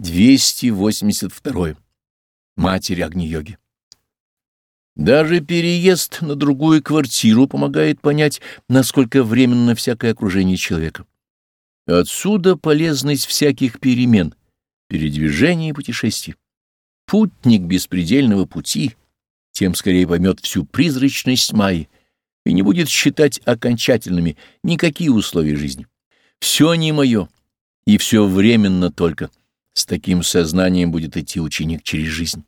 282. Матерь Агни-йоги. Даже переезд на другую квартиру помогает понять, насколько временно всякое окружение человека. Отсюда полезность всяких перемен, передвижений и путешествий. Путник беспредельного пути тем скорее поймет всю призрачность Майи и не будет считать окончательными никакие условия жизни. Все не мое, и все временно только. С таким сознанием будет идти ученик через жизнь.